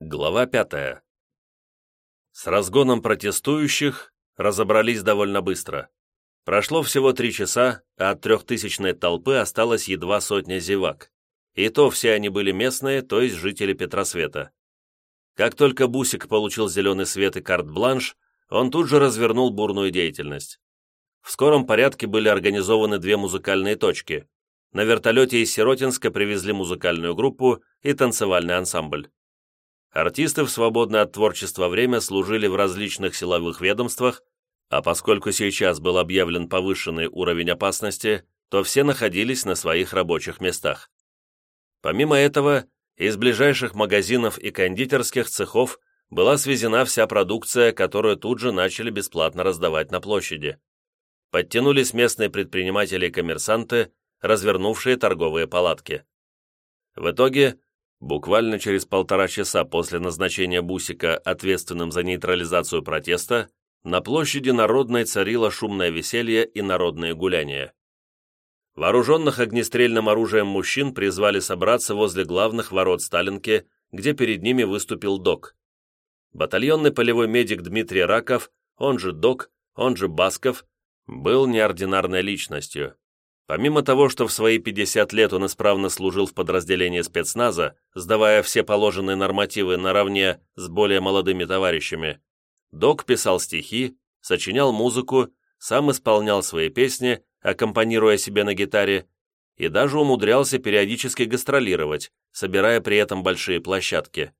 Глава пятая. С разгоном протестующих разобрались довольно быстро. Прошло всего три часа, а от трехтысячной толпы осталось едва сотня зевак. И то все они были местные, то есть жители Петросвета. Как только Бусик получил зеленый свет и карт-бланш, он тут же развернул бурную деятельность. В скором порядке были организованы две музыкальные точки. На вертолете из Сиротинска привезли музыкальную группу и танцевальный ансамбль. Артисты в свободное от творчества время служили в различных силовых ведомствах, а поскольку сейчас был объявлен повышенный уровень опасности, то все находились на своих рабочих местах. Помимо этого, из ближайших магазинов и кондитерских цехов была свезена вся продукция, которую тут же начали бесплатно раздавать на площади. Подтянулись местные предприниматели и коммерсанты, развернувшие торговые палатки. В итоге Буквально через полтора часа после назначения Бусика ответственным за нейтрализацию протеста, на площади Народной царило шумное веселье и народные гуляния. Вооруженных огнестрельным оружием мужчин призвали собраться возле главных ворот Сталинки, где перед ними выступил ДОК. Батальонный полевой медик Дмитрий Раков, он же ДОК, он же Басков, был неординарной личностью. Помимо того, что в свои 50 лет он исправно служил в подразделении спецназа, сдавая все положенные нормативы наравне с более молодыми товарищами, Док писал стихи, сочинял музыку, сам исполнял свои песни, аккомпанируя себе на гитаре, и даже умудрялся периодически гастролировать, собирая при этом большие площадки.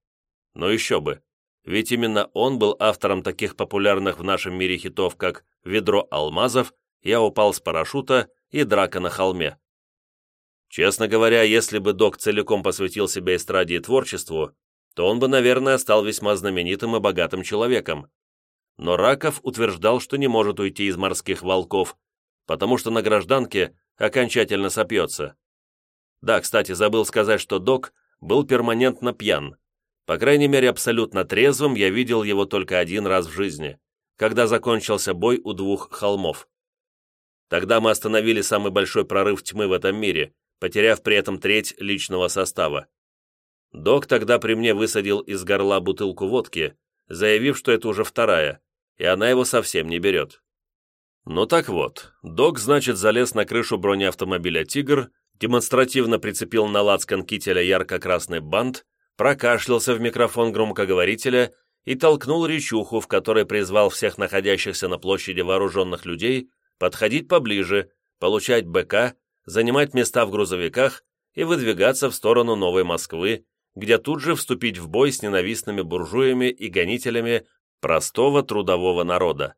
Но еще бы, ведь именно он был автором таких популярных в нашем мире хитов, как «Ведро алмазов», «Я упал с парашюта» и драка на холме. Честно говоря, если бы док целиком посвятил себя эстраде и творчеству, то он бы, наверное, стал весьма знаменитым и богатым человеком. Но Раков утверждал, что не может уйти из морских волков, потому что на гражданке окончательно сопьется. Да, кстати, забыл сказать, что док был перманентно пьян. По крайней мере, абсолютно трезвым я видел его только один раз в жизни, когда закончился бой у двух холмов. Тогда мы остановили самый большой прорыв тьмы в этом мире, потеряв при этом треть личного состава. Док тогда при мне высадил из горла бутылку водки, заявив, что это уже вторая, и она его совсем не берет. Ну так вот, Док, значит, залез на крышу бронеавтомобиля «Тигр», демонстративно прицепил на лацкан кителя ярко-красный бант, прокашлялся в микрофон громкоговорителя и толкнул речуху, в которой призвал всех находящихся на площади вооруженных людей подходить поближе, получать БК, занимать места в грузовиках и выдвигаться в сторону Новой Москвы, где тут же вступить в бой с ненавистными буржуями и гонителями простого трудового народа.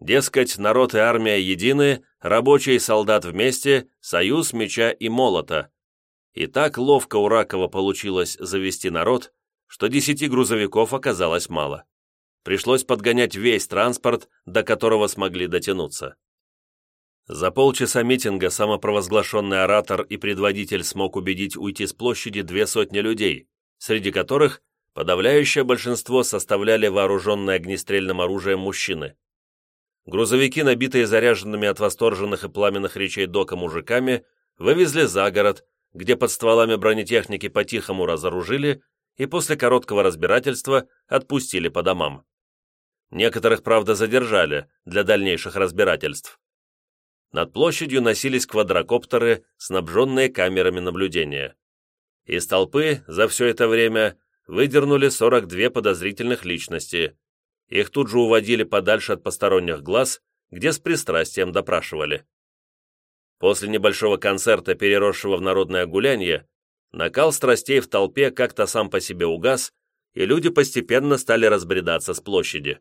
Дескать, народ и армия едины, рабочий и солдат вместе, союз меча и молота. И так ловко у Ракова получилось завести народ, что десяти грузовиков оказалось мало. Пришлось подгонять весь транспорт, до которого смогли дотянуться. За полчаса митинга самопровозглашенный оратор и предводитель смог убедить уйти с площади две сотни людей, среди которых подавляющее большинство составляли вооруженные огнестрельным оружием мужчины. Грузовики, набитые заряженными от восторженных и пламенных речей дока мужиками, вывезли за город, где под стволами бронетехники по-тихому разоружили и после короткого разбирательства отпустили по домам. Некоторых, правда, задержали для дальнейших разбирательств. Над площадью носились квадрокоптеры, снабженные камерами наблюдения. Из толпы за все это время выдернули 42 подозрительных личности. Их тут же уводили подальше от посторонних глаз, где с пристрастием допрашивали. После небольшого концерта, переросшего в народное гулянье, накал страстей в толпе как-то сам по себе угас, и люди постепенно стали разбредаться с площади.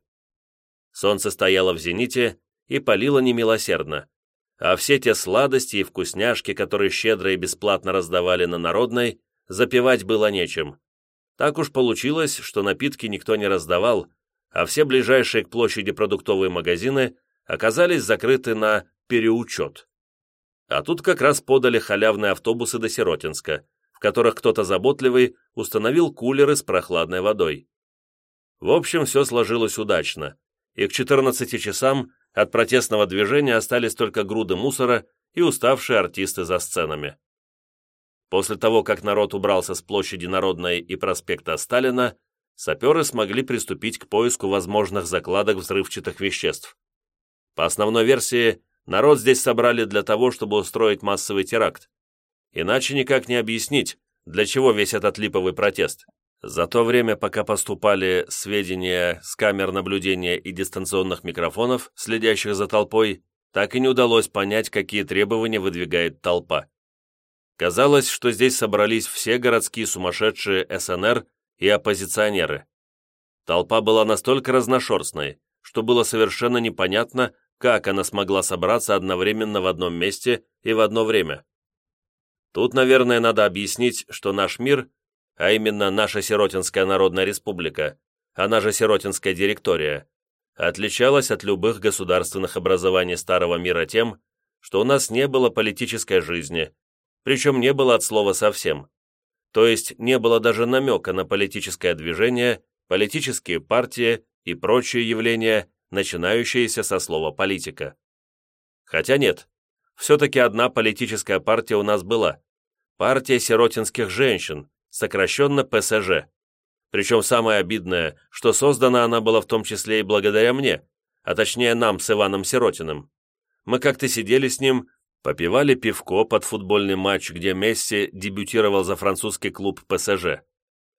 Солнце стояло в зените и палило немилосердно а все те сладости и вкусняшки, которые щедро и бесплатно раздавали на Народной, запивать было нечем. Так уж получилось, что напитки никто не раздавал, а все ближайшие к площади продуктовые магазины оказались закрыты на переучет. А тут как раз подали халявные автобусы до Сиротинска, в которых кто-то заботливый установил кулеры с прохладной водой. В общем, все сложилось удачно, и к 14 часам от протестного движения остались только груды мусора и уставшие артисты за сценами. После того, как народ убрался с площади Народной и проспекта Сталина, саперы смогли приступить к поиску возможных закладок взрывчатых веществ. По основной версии, народ здесь собрали для того, чтобы устроить массовый теракт. Иначе никак не объяснить, для чего весь этот липовый протест. За то время, пока поступали сведения с камер наблюдения и дистанционных микрофонов, следящих за толпой, так и не удалось понять, какие требования выдвигает толпа. Казалось, что здесь собрались все городские сумасшедшие СНР и оппозиционеры. Толпа была настолько разношерстной, что было совершенно непонятно, как она смогла собраться одновременно в одном месте и в одно время. Тут, наверное, надо объяснить, что наш мир, а именно наша Сиротинская Народная Республика, она же Сиротинская директория, отличалась от любых государственных образований Старого мира тем, что у нас не было политической жизни, причем не было от слова совсем. То есть не было даже намека на политическое движение, политические партии и прочие явления, начинающиеся со слова «политика». Хотя нет, все-таки одна политическая партия у нас была. Партия сиротинских женщин, сокращенно ПСЖ. Причем самое обидное, что создана она была в том числе и благодаря мне, а точнее нам с Иваном Сиротиным. Мы как-то сидели с ним, попивали пивко под футбольный матч, где Месси дебютировал за французский клуб ПСЖ.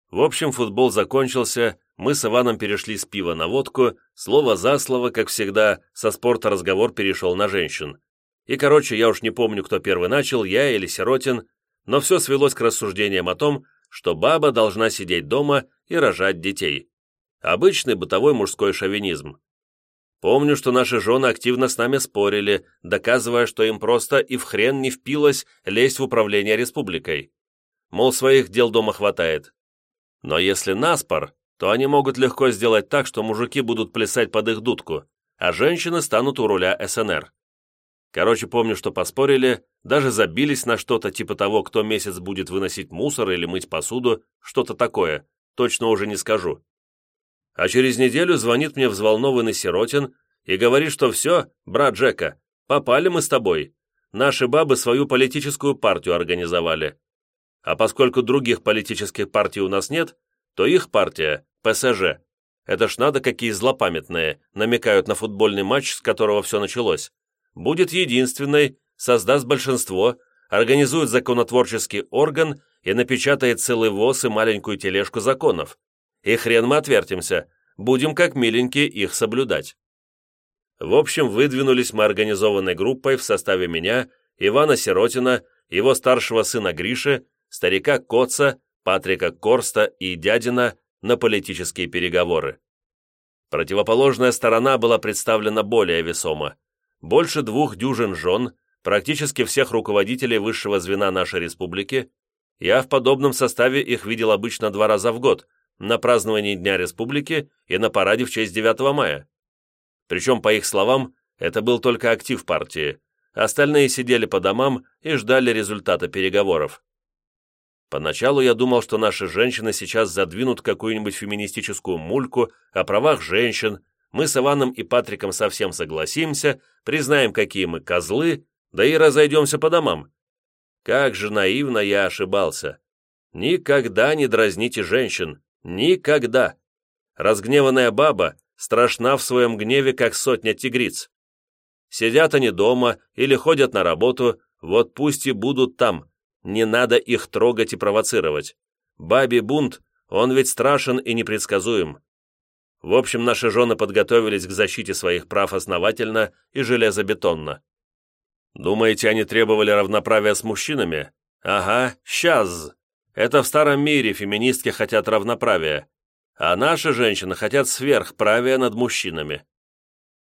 В общем, футбол закончился, мы с Иваном перешли с пива на водку, слово за слово, как всегда, со спорта разговор перешел на женщин. И, короче, я уж не помню, кто первый начал, я или Сиротин, но все свелось к рассуждениям о том, что баба должна сидеть дома и рожать детей. Обычный бытовой мужской шовинизм. Помню, что наши жены активно с нами спорили, доказывая, что им просто и в хрен не впилось лезть в управление республикой. Мол, своих дел дома хватает. Но если наспор, то они могут легко сделать так, что мужики будут плясать под их дудку, а женщины станут у руля СНР. Короче, помню, что поспорили, даже забились на что-то типа того, кто месяц будет выносить мусор или мыть посуду, что-то такое, точно уже не скажу. А через неделю звонит мне взволнованный Сиротин и говорит, что все, брат Джека, попали мы с тобой. Наши бабы свою политическую партию организовали. А поскольку других политических партий у нас нет, то их партия, ПСЖ, это ж надо какие злопамятные, намекают на футбольный матч, с которого все началось будет единственной, создаст большинство, организует законотворческий орган и напечатает целый воз и маленькую тележку законов. И хрен мы отвертимся, будем как миленькие их соблюдать. В общем, выдвинулись мы организованной группой в составе меня, Ивана Сиротина, его старшего сына Гриши, старика Коца, Патрика Корста и дядина на политические переговоры. Противоположная сторона была представлена более весомо больше двух дюжин жен, практически всех руководителей высшего звена нашей республики, я в подобном составе их видел обычно два раза в год, на праздновании Дня Республики и на параде в честь 9 мая. Причем, по их словам, это был только актив партии, остальные сидели по домам и ждали результата переговоров. Поначалу я думал, что наши женщины сейчас задвинут какую-нибудь феминистическую мульку о правах женщин, мы с Иваном и Патриком совсем согласимся, признаем, какие мы козлы, да и разойдемся по домам. Как же наивно я ошибался. Никогда не дразните женщин. Никогда. Разгневанная баба страшна в своем гневе, как сотня тигриц. Сидят они дома или ходят на работу, вот пусть и будут там. Не надо их трогать и провоцировать. Бабий бунт, он ведь страшен и непредсказуем. В общем, наши жены подготовились к защите своих прав основательно и железобетонно. Думаете, они требовали равноправия с мужчинами? Ага, сейчас. Это в старом мире феминистки хотят равноправия, а наши женщины хотят сверхправия над мужчинами.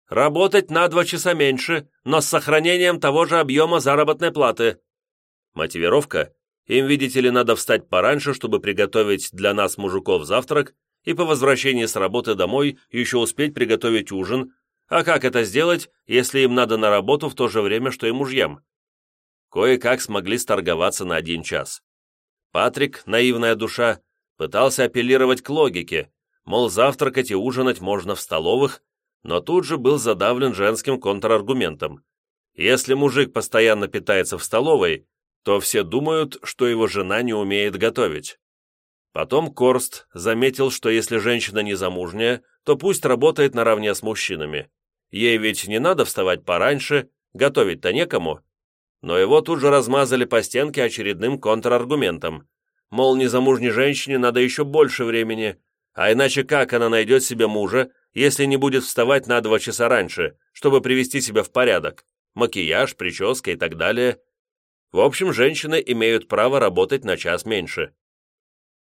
Работать на два часа меньше, но с сохранением того же объема заработной платы. Мотивировка? Им, видите ли, надо встать пораньше, чтобы приготовить для нас, мужиков, завтрак, и по возвращении с работы домой еще успеть приготовить ужин, а как это сделать, если им надо на работу в то же время, что и мужьям? Кое-как смогли сторговаться на один час. Патрик, наивная душа, пытался апеллировать к логике, мол, завтракать и ужинать можно в столовых, но тут же был задавлен женским контраргументом. Если мужик постоянно питается в столовой, то все думают, что его жена не умеет готовить. Потом Корст заметил, что если женщина незамужняя, то пусть работает наравне с мужчинами. Ей ведь не надо вставать пораньше, готовить-то некому. Но его тут же размазали по стенке очередным контраргументом. Мол, незамужней женщине надо еще больше времени, а иначе как она найдет себе мужа, если не будет вставать на два часа раньше, чтобы привести себя в порядок? Макияж, прическа и так далее. В общем, женщины имеют право работать на час меньше.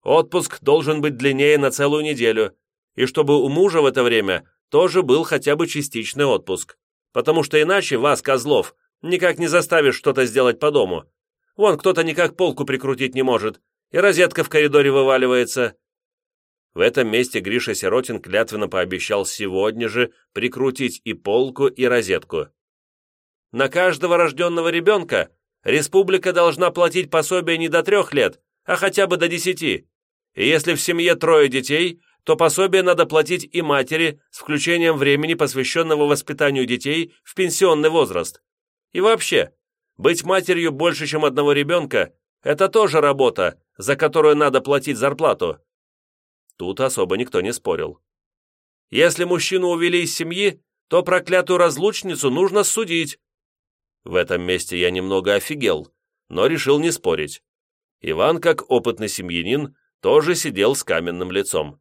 Отпуск должен быть длиннее на целую неделю, и чтобы у мужа в это время тоже был хотя бы частичный отпуск, потому что иначе вас, козлов, никак не заставишь что-то сделать по дому. Вон кто-то никак полку прикрутить не может, и розетка в коридоре вываливается. В этом месте Гриша Сиротин клятвенно пообещал сегодня же прикрутить и полку, и розетку. На каждого рожденного ребенка республика должна платить пособие не до трех лет, а хотя бы до десяти. И если в семье трое детей, то пособие надо платить и матери с включением времени, посвященного воспитанию детей в пенсионный возраст. И вообще, быть матерью больше, чем одного ребенка, это тоже работа, за которую надо платить зарплату. Тут особо никто не спорил. Если мужчину увели из семьи, то проклятую разлучницу нужно судить. В этом месте я немного офигел, но решил не спорить. Иван, как опытный семьянин, тоже сидел с каменным лицом.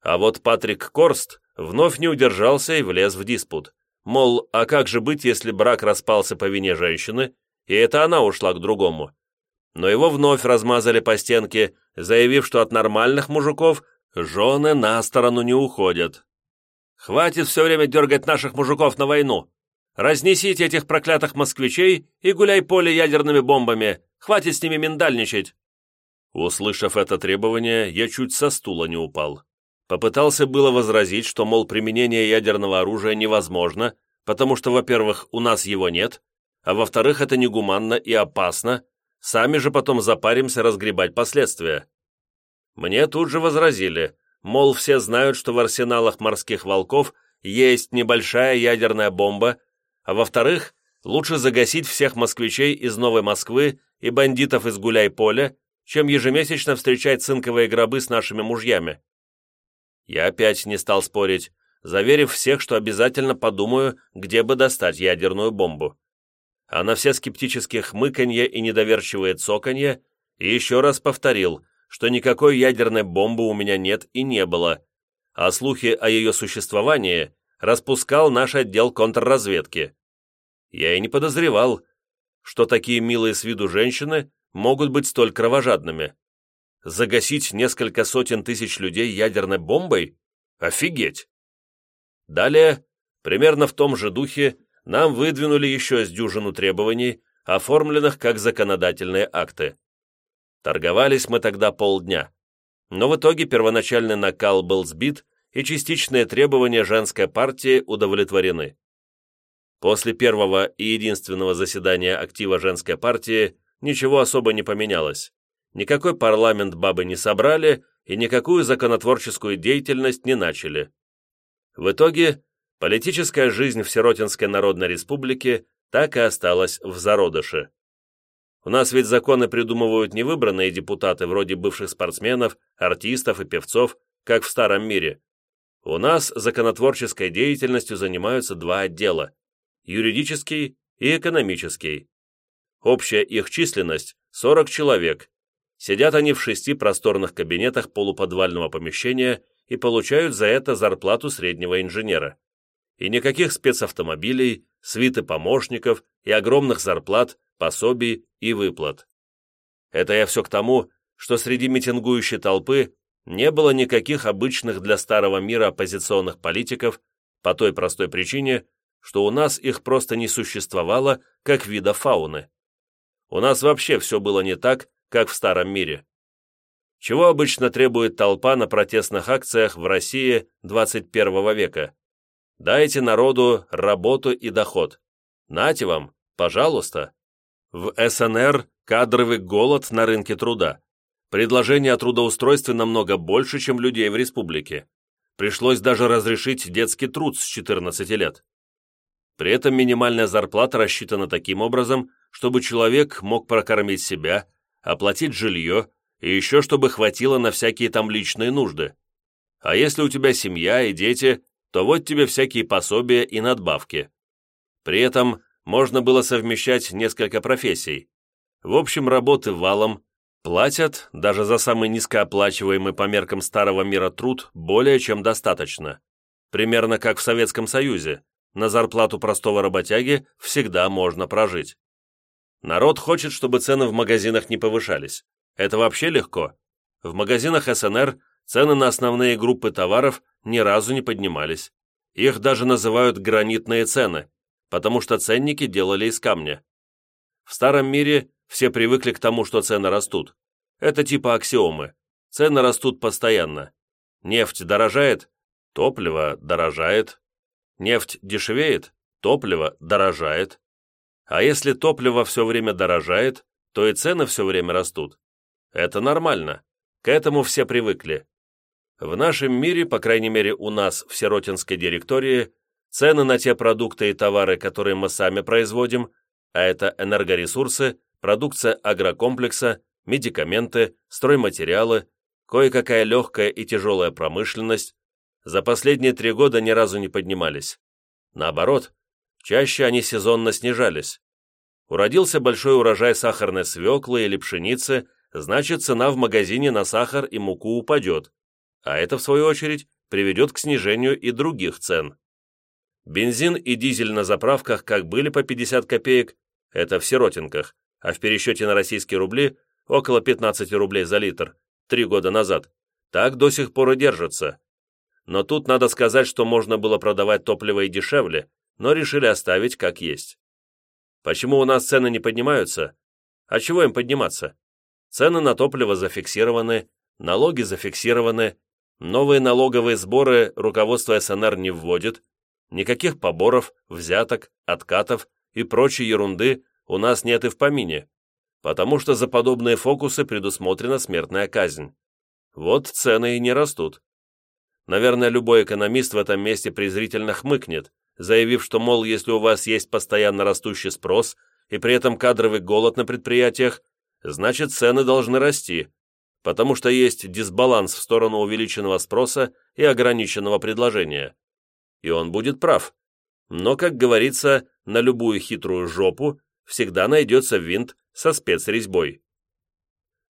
А вот Патрик Корст вновь не удержался и влез в диспут. Мол, а как же быть, если брак распался по вине женщины, и это она ушла к другому? Но его вновь размазали по стенке, заявив, что от нормальных мужиков жены на сторону не уходят. «Хватит все время дергать наших мужиков на войну! Разнесите этих проклятых москвичей и гуляй поле ядерными бомбами! Хватит с ними миндальничать!» Услышав это требование, я чуть со стула не упал. Попытался было возразить, что, мол, применение ядерного оружия невозможно, потому что, во-первых, у нас его нет, а во-вторых, это негуманно и опасно, сами же потом запаримся разгребать последствия. Мне тут же возразили, мол, все знают, что в арсеналах морских волков есть небольшая ядерная бомба, а во-вторых, лучше загасить всех москвичей из Новой Москвы и бандитов из Гуляй-Поля, чем ежемесячно встречать цинковые гробы с нашими мужьями. Я опять не стал спорить, заверив всех, что обязательно подумаю, где бы достать ядерную бомбу. А на все скептические хмыканье и недоверчивые цоканье еще раз повторил, что никакой ядерной бомбы у меня нет и не было, а слухи о ее существовании распускал наш отдел контрразведки. Я и не подозревал, что такие милые с виду женщины могут быть столь кровожадными. Загасить несколько сотен тысяч людей ядерной бомбой? Офигеть! Далее, примерно в том же духе, нам выдвинули еще с дюжину требований, оформленных как законодательные акты. Торговались мы тогда полдня. Но в итоге первоначальный накал был сбит, и частичные требования женской партии удовлетворены. После первого и единственного заседания актива женской партии ничего особо не поменялось никакой парламент бабы не собрали и никакую законотворческую деятельность не начали. В итоге политическая жизнь в Сиротинской Народной Республике так и осталась в зародыше. У нас ведь законы придумывают не выбранные депутаты вроде бывших спортсменов, артистов и певцов, как в старом мире. У нас законотворческой деятельностью занимаются два отдела – юридический и экономический. Общая их численность – 40 человек, Сидят они в шести просторных кабинетах полуподвального помещения и получают за это зарплату среднего инженера. И никаких спецавтомобилей, свиты помощников и огромных зарплат, пособий и выплат. Это я все к тому, что среди митингующей толпы не было никаких обычных для старого мира оппозиционных политиков по той простой причине, что у нас их просто не существовало как вида фауны. У нас вообще все было не так, как в Старом мире. Чего обычно требует толпа на протестных акциях в России 21 века? Дайте народу работу и доход. Нате вам, пожалуйста. В СНР кадровый голод на рынке труда. Предложений о трудоустройстве намного больше, чем людей в республике. Пришлось даже разрешить детский труд с 14 лет. При этом минимальная зарплата рассчитана таким образом, чтобы человек мог прокормить себя, оплатить жилье и еще чтобы хватило на всякие там личные нужды. А если у тебя семья и дети, то вот тебе всякие пособия и надбавки. При этом можно было совмещать несколько профессий. В общем, работы валом, платят, даже за самый низкооплачиваемый по меркам старого мира труд, более чем достаточно. Примерно как в Советском Союзе, на зарплату простого работяги всегда можно прожить. Народ хочет, чтобы цены в магазинах не повышались. Это вообще легко. В магазинах СНР цены на основные группы товаров ни разу не поднимались. Их даже называют гранитные цены, потому что ценники делали из камня. В старом мире все привыкли к тому, что цены растут. Это типа аксиомы. Цены растут постоянно. Нефть дорожает, топливо дорожает. Нефть дешевеет, топливо дорожает. А если топливо все время дорожает, то и цены все время растут. Это нормально. К этому все привыкли. В нашем мире, по крайней мере у нас в Сиротинской директории, цены на те продукты и товары, которые мы сами производим, а это энергоресурсы, продукция агрокомплекса, медикаменты, стройматериалы, кое-какая легкая и тяжелая промышленность, за последние три года ни разу не поднимались. Наоборот, чаще они сезонно снижались. Уродился большой урожай сахарной свеклы или пшеницы – значит цена в магазине на сахар и муку упадет, а это, в свою очередь, приведет к снижению и других цен. Бензин и дизель на заправках как были по 50 копеек, это в сиротинках, а в пересчете на российские рубли около 15 рублей за литр, три года назад, так до сих пор и держатся. Но тут надо сказать, что можно было продавать топливо и дешевле, но решили оставить как есть. Почему у нас цены не поднимаются? А чего им подниматься? Цены на топливо зафиксированы, налоги зафиксированы, новые налоговые сборы руководство СНР не вводит, никаких поборов, взяток, откатов и прочей ерунды у нас нет и в помине, потому что за подобные фокусы предусмотрена смертная казнь. Вот цены и не растут. Наверное, любой экономист в этом месте презрительно хмыкнет, заявив, что, мол, если у вас есть постоянно растущий спрос и при этом кадровый голод на предприятиях, значит цены должны расти, потому что есть дисбаланс в сторону увеличенного спроса и ограниченного предложения. И он будет прав. Но, как говорится, на любую хитрую жопу всегда найдется винт со спецрезьбой.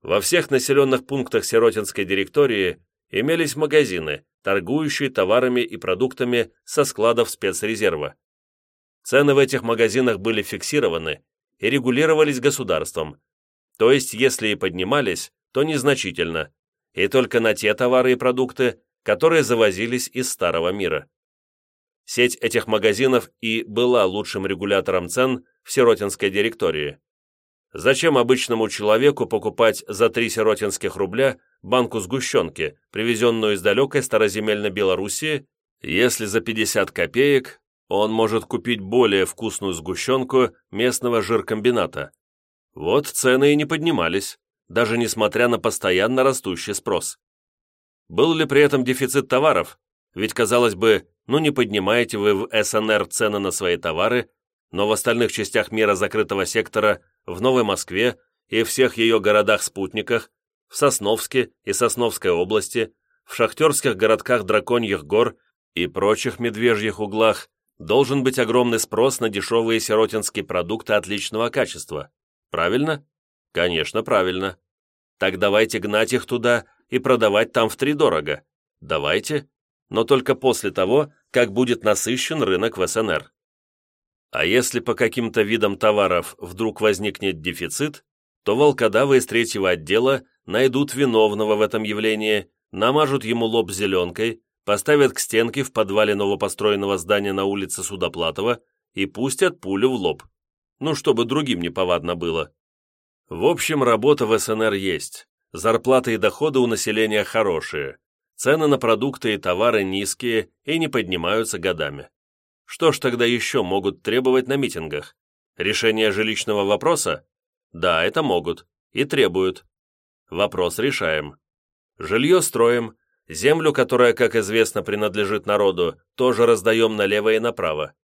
Во всех населенных пунктах Сиротинской директории имелись магазины, торгующие товарами и продуктами со складов спецрезерва. Цены в этих магазинах были фиксированы и регулировались государством, то есть, если и поднимались, то незначительно, и только на те товары и продукты, которые завозились из Старого мира. Сеть этих магазинов и была лучшим регулятором цен в Сиротинской директории. Зачем обычному человеку покупать за 3 сиротинских рубля банку сгущенки, привезенную из далекой староземельной Белоруссии, если за 50 копеек он может купить более вкусную сгущенку местного жиркомбината? Вот цены и не поднимались, даже несмотря на постоянно растущий спрос. Был ли при этом дефицит товаров? Ведь, казалось бы, ну не поднимаете вы в СНР цены на свои товары, но в остальных частях мира закрытого сектора, в Новой Москве и всех ее городах-спутниках, в Сосновске и Сосновской области, в шахтерских городках Драконьих гор и прочих медвежьих углах должен быть огромный спрос на дешевые сиротинские продукты отличного качества. Правильно? Конечно, правильно. Так давайте гнать их туда и продавать там втридорого. Давайте, но только после того, как будет насыщен рынок в СНР. А если по каким-то видам товаров вдруг возникнет дефицит, то волкодавы из третьего отдела найдут виновного в этом явлении, намажут ему лоб зеленкой, поставят к стенке в подвале новопостроенного здания на улице Судоплатова и пустят пулю в лоб ну, чтобы другим не повадно было. В общем, работа в СНР есть, зарплаты и доходы у населения хорошие, цены на продукты и товары низкие и не поднимаются годами. Что ж тогда еще могут требовать на митингах? Решение жилищного вопроса? Да, это могут. И требуют. Вопрос решаем. Жилье строим, землю, которая, как известно, принадлежит народу, тоже раздаем налево и направо.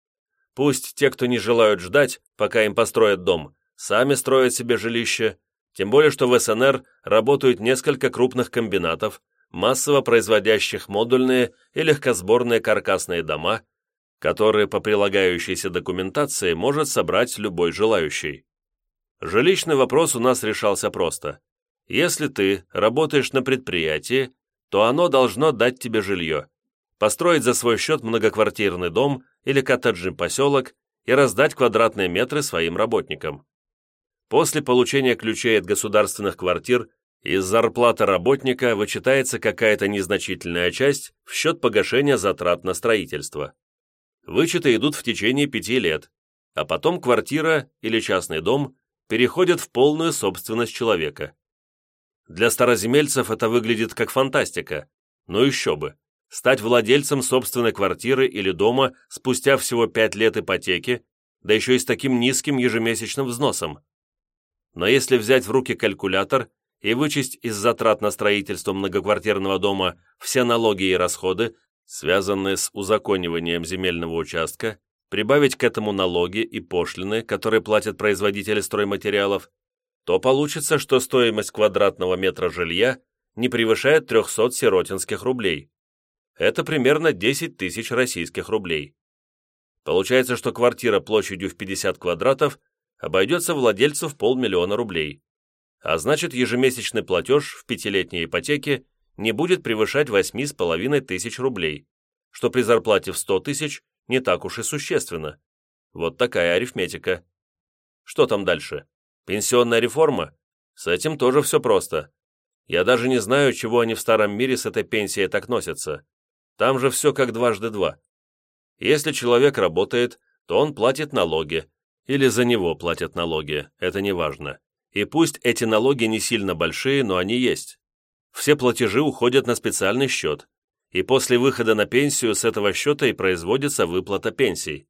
Пусть те, кто не желают ждать, пока им построят дом, сами строят себе жилище, Тем более, что в СНР работают несколько крупных комбинатов, массово производящих модульные и легкосборные каркасные дома, которые по прилагающейся документации может собрать любой желающий. Жилищный вопрос у нас решался просто. Если ты работаешь на предприятии, то оно должно дать тебе жилье, построить за свой счет многоквартирный дом или коттеджный поселок и раздать квадратные метры своим работникам. После получения ключей от государственных квартир из зарплаты работника вычитается какая-то незначительная часть в счет погашения затрат на строительство. Вычеты идут в течение пяти лет, а потом квартира или частный дом переходят в полную собственность человека. Для староземельцев это выглядит как фантастика, но еще бы. Стать владельцем собственной квартиры или дома спустя всего пять лет ипотеки, да еще и с таким низким ежемесячным взносом. Но если взять в руки калькулятор и вычесть из затрат на строительство многоквартирного дома все налоги и расходы, связанные с узакониванием земельного участка, прибавить к этому налоги и пошлины, которые платят производители стройматериалов, то получится, что стоимость квадратного метра жилья не превышает 300 сиротинских рублей. Это примерно 10 тысяч российских рублей. Получается, что квартира площадью в 50 квадратов обойдется владельцу в полмиллиона рублей. А значит, ежемесячный платеж в пятилетней ипотеке не будет превышать 8,5 тысяч рублей, что при зарплате в 100 тысяч не так уж и существенно. Вот такая арифметика. Что там дальше? Пенсионная реформа? С этим тоже все просто. Я даже не знаю, чего они в старом мире с этой пенсией так носятся. Там же все как дважды два. Если человек работает, то он платит налоги, или за него платят налоги, это не важно. И пусть эти налоги не сильно большие, но они есть. Все платежи уходят на специальный счет, и после выхода на пенсию с этого счета и производится выплата пенсий.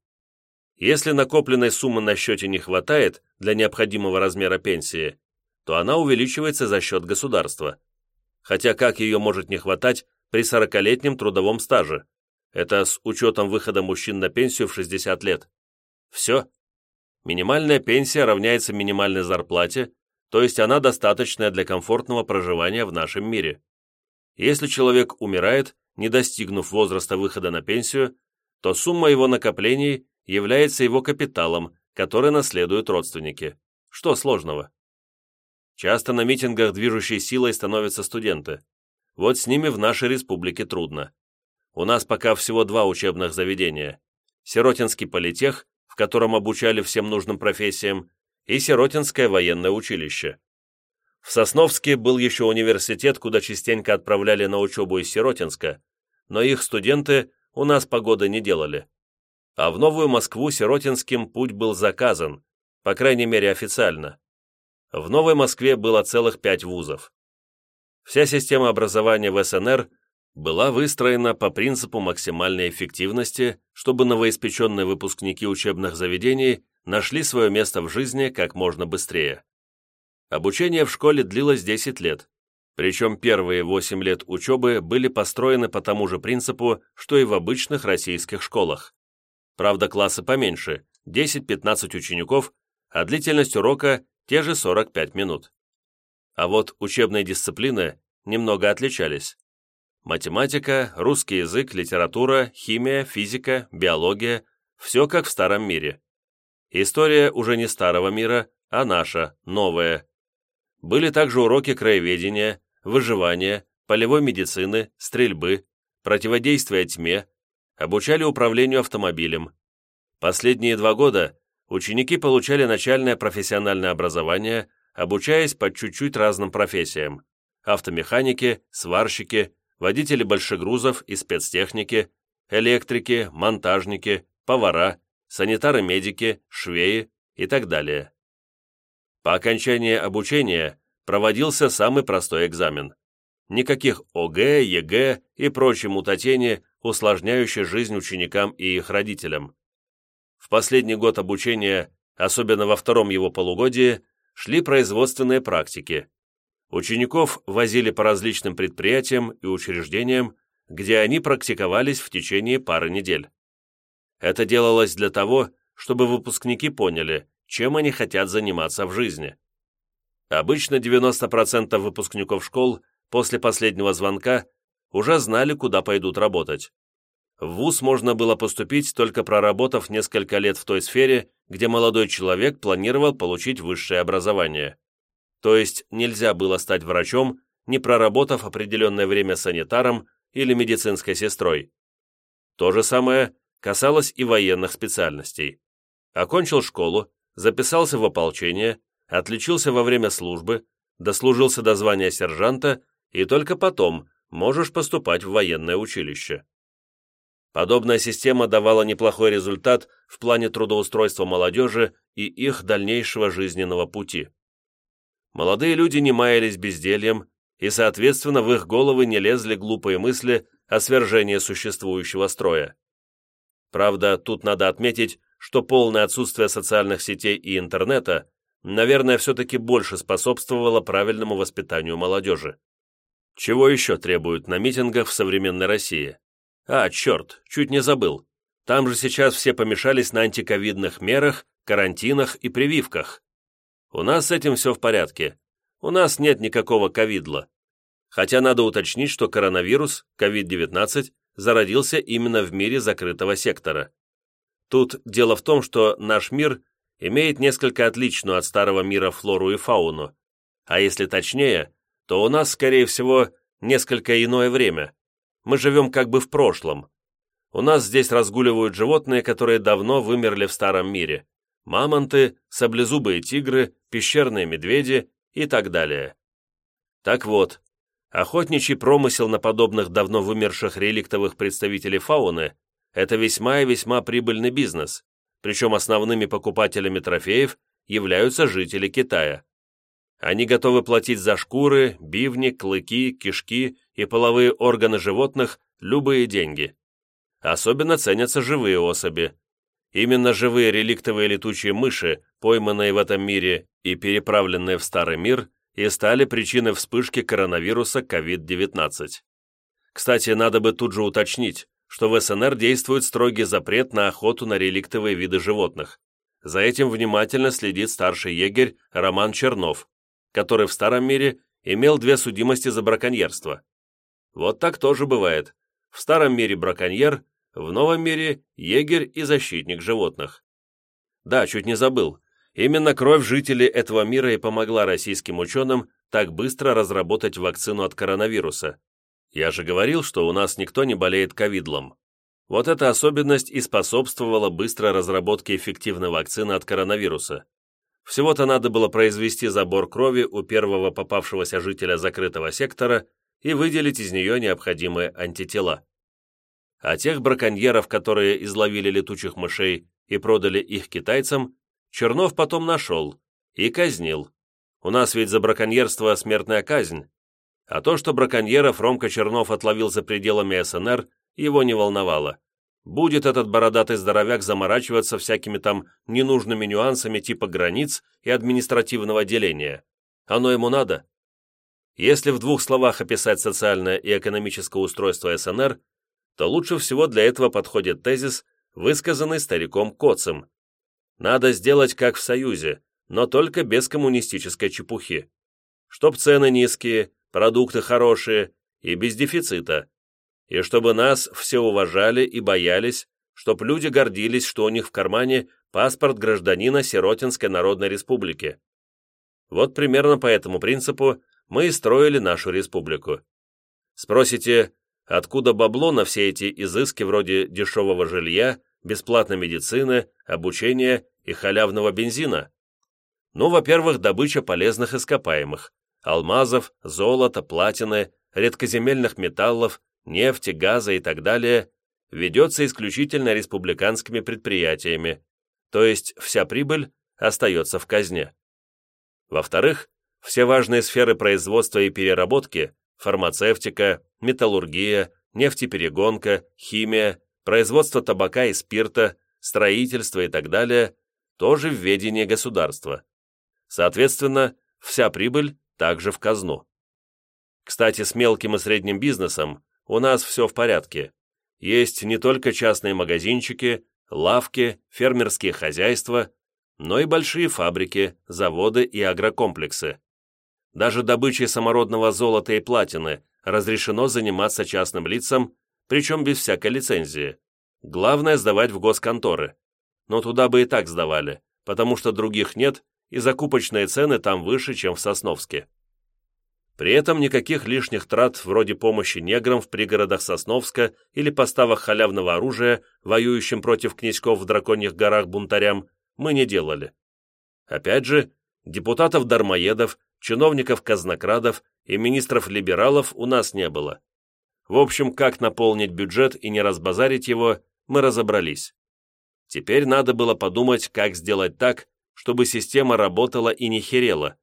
Если накопленной суммы на счете не хватает для необходимого размера пенсии, то она увеличивается за счет государства. Хотя как ее может не хватать при 40-летнем трудовом стаже? Это с учетом выхода мужчин на пенсию в 60 лет. Все. Минимальная пенсия равняется минимальной зарплате, то есть она достаточная для комфортного проживания в нашем мире. Если человек умирает, не достигнув возраста выхода на пенсию, то сумма его накоплений является его капиталом, который наследуют родственники. Что сложного? Часто на митингах движущей силой становятся студенты. Вот с ними в нашей республике трудно. У нас пока всего два учебных заведения. Сиротинский политех в котором обучали всем нужным профессиям, и Сиротинское военное училище. В Сосновске был еще университет, куда частенько отправляли на учебу из Сиротинска, но их студенты у нас погоды не делали. А в Новую Москву Сиротинским путь был заказан, по крайней мере официально. В Новой Москве было целых пять вузов. Вся система образования в СНР была выстроена по принципу максимальной эффективности, чтобы новоиспеченные выпускники учебных заведений нашли свое место в жизни как можно быстрее. Обучение в школе длилось 10 лет, причем первые 8 лет учебы были построены по тому же принципу, что и в обычных российских школах. Правда, классы поменьше, 10-15 учеников, а длительность урока – те же 45 минут. А вот учебные дисциплины немного отличались. Математика, русский язык, литература, химия, физика, биология – все как в старом мире. История уже не старого мира, а наша, новая. Были также уроки краеведения, выживания, полевой медицины, стрельбы, противодействия тьме, обучали управлению автомобилем. Последние два года ученики получали начальное профессиональное образование, обучаясь по чуть-чуть разным профессиям – автомеханики, сварщики, водители большегрузов и спецтехники, электрики, монтажники, повара, санитары-медики, швеи и так далее. По окончании обучения проводился самый простой экзамен. Никаких ОГЭ, ЕГЭ и прочей мутотени, усложняющей жизнь ученикам и их родителям. В последний год обучения, особенно во втором его полугодии, шли производственные практики, Учеников возили по различным предприятиям и учреждениям, где они практиковались в течение пары недель. Это делалось для того, чтобы выпускники поняли, чем они хотят заниматься в жизни. Обычно 90% выпускников школ после последнего звонка уже знали, куда пойдут работать. В ВУЗ можно было поступить, только проработав несколько лет в той сфере, где молодой человек планировал получить высшее образование. То есть нельзя было стать врачом, не проработав определенное время санитаром или медицинской сестрой. То же самое касалось и военных специальностей. Окончил школу, записался в ополчение, отличился во время службы, дослужился до звания сержанта и только потом можешь поступать в военное училище. Подобная система давала неплохой результат в плане трудоустройства молодежи и их дальнейшего жизненного пути. Молодые люди не маялись бездельем, и, соответственно, в их головы не лезли глупые мысли о свержении существующего строя. Правда, тут надо отметить, что полное отсутствие социальных сетей и интернета, наверное, все-таки больше способствовало правильному воспитанию молодежи. Чего еще требуют на митингах в современной России? А, черт, чуть не забыл. Там же сейчас все помешались на антиковидных мерах, карантинах и прививках. У нас с этим все в порядке. У нас нет никакого ковидла. Хотя надо уточнить, что коронавирус, COVID-19, зародился именно в мире закрытого сектора. Тут дело в том, что наш мир имеет несколько отличную от старого мира флору и фауну, а если точнее, то у нас, скорее всего, несколько иное время мы живем как бы в прошлом. У нас здесь разгуливают животные, которые давно вымерли в старом мире. Мамонты, саблезубые тигры, пещерные медведи и так далее. Так вот, охотничий промысел на подобных давно вымерших реликтовых представителей фауны – это весьма и весьма прибыльный бизнес, причем основными покупателями трофеев являются жители Китая. Они готовы платить за шкуры, бивни, клыки, кишки и половые органы животных любые деньги. Особенно ценятся живые особи. Именно живые реликтовые летучие мыши, пойманные в этом мире и переправленные в Старый мир, и стали причиной вспышки коронавируса COVID-19. Кстати, надо бы тут же уточнить, что в СНР действует строгий запрет на охоту на реликтовые виды животных. За этим внимательно следит старший егерь Роман Чернов, который в старом мире имел две судимости за браконьерство. Вот так тоже бывает. В старом мире браконьер, в новом мире егерь и защитник животных. Да, чуть не забыл. Именно кровь жителей этого мира и помогла российским ученым так быстро разработать вакцину от коронавируса. Я же говорил, что у нас никто не болеет ковидлом. Вот эта особенность и способствовала быстрой разработке эффективной вакцины от коронавируса. Всего-то надо было произвести забор крови у первого попавшегося жителя закрытого сектора и выделить из нее необходимые антитела. А тех браконьеров, которые изловили летучих мышей и продали их китайцам, Чернов потом нашел и казнил. У нас ведь за браконьерство смертная казнь. А то, что браконьеров Ромка Чернов отловил за пределами СНР, его не волновало будет этот бородатый здоровяк заморачиваться всякими там ненужными нюансами типа границ и административного деления. Оно ему надо? Если в двух словах описать социальное и экономическое устройство СНР, то лучше всего для этого подходит тезис, высказанный стариком Коцем. Надо сделать как в Союзе, но только без коммунистической чепухи. Чтоб цены низкие, продукты хорошие и без дефицита, и чтобы нас все уважали и боялись, чтоб люди гордились, что у них в кармане паспорт гражданина Сиротинской Народной Республики. Вот примерно по этому принципу мы и строили нашу республику. Спросите, откуда бабло на все эти изыски вроде дешевого жилья, бесплатной медицины, обучения и халявного бензина? Ну, во-первых, добыча полезных ископаемых – алмазов, золота, платины, редкоземельных металлов, нефти, газа и так далее ведется исключительно республиканскими предприятиями, то есть вся прибыль остается в казне. Во-вторых, все важные сферы производства и переработки – фармацевтика, металлургия, нефтеперегонка, химия, производство табака и спирта, строительство и так далее – тоже в ведении государства. Соответственно, вся прибыль также в казну. Кстати, с мелким и средним бизнесом у нас все в порядке. Есть не только частные магазинчики, лавки, фермерские хозяйства, но и большие фабрики, заводы и агрокомплексы. Даже добычей самородного золота и платины разрешено заниматься частным лицам, причем без всякой лицензии. Главное сдавать в госконторы. Но туда бы и так сдавали, потому что других нет, и закупочные цены там выше, чем в Сосновске. При этом никаких лишних трат вроде помощи неграм в пригородах Сосновска или поставок халявного оружия, воюющим против князьков в Драконьих горах бунтарям, мы не делали. Опять же, депутатов-дармоедов, чиновников-казнокрадов и министров-либералов у нас не было. В общем, как наполнить бюджет и не разбазарить его, мы разобрались. Теперь надо было подумать, как сделать так, чтобы система работала и не херела.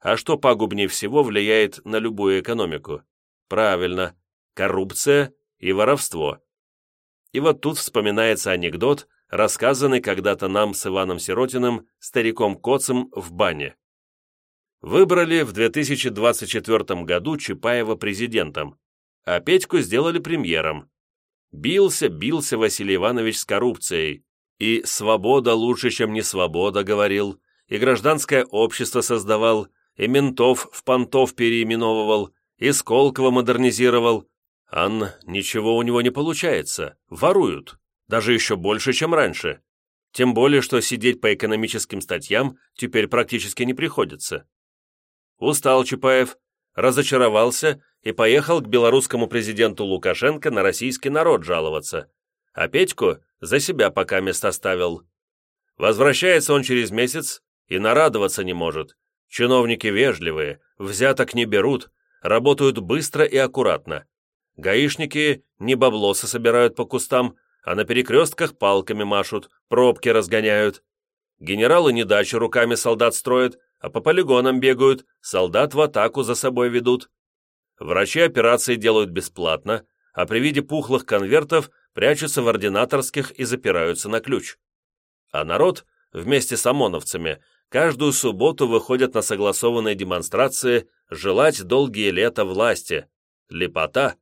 А что пагубнее всего влияет на любую экономику? Правильно, коррупция и воровство. И вот тут вспоминается анекдот, рассказанный когда-то нам с Иваном Сиротиным, стариком Коцем, в бане. Выбрали в 2024 году Чапаева президентом, а Петьку сделали премьером. Бился, бился Василий Иванович с коррупцией. И «свобода лучше, чем не свобода», говорил, и гражданское общество создавал, и ментов в понтов переименовывал, и Сколково модернизировал. Ан, ничего у него не получается, воруют, даже еще больше, чем раньше. Тем более, что сидеть по экономическим статьям теперь практически не приходится. Устал Чапаев, разочаровался и поехал к белорусскому президенту Лукашенко на российский народ жаловаться, а Петьку за себя пока место ставил. Возвращается он через месяц и нарадоваться не может. Чиновники вежливые, взяток не берут, работают быстро и аккуратно. Гаишники не баблосы собирают по кустам, а на перекрестках палками машут, пробки разгоняют. Генералы не дачи руками солдат строят, а по полигонам бегают, солдат в атаку за собой ведут. Врачи операции делают бесплатно, а при виде пухлых конвертов прячутся в ординаторских и запираются на ключ. А народ, вместе с ОМОНовцами, каждую субботу выходят на согласованные демонстрации желать долгие лета власти. Лепота.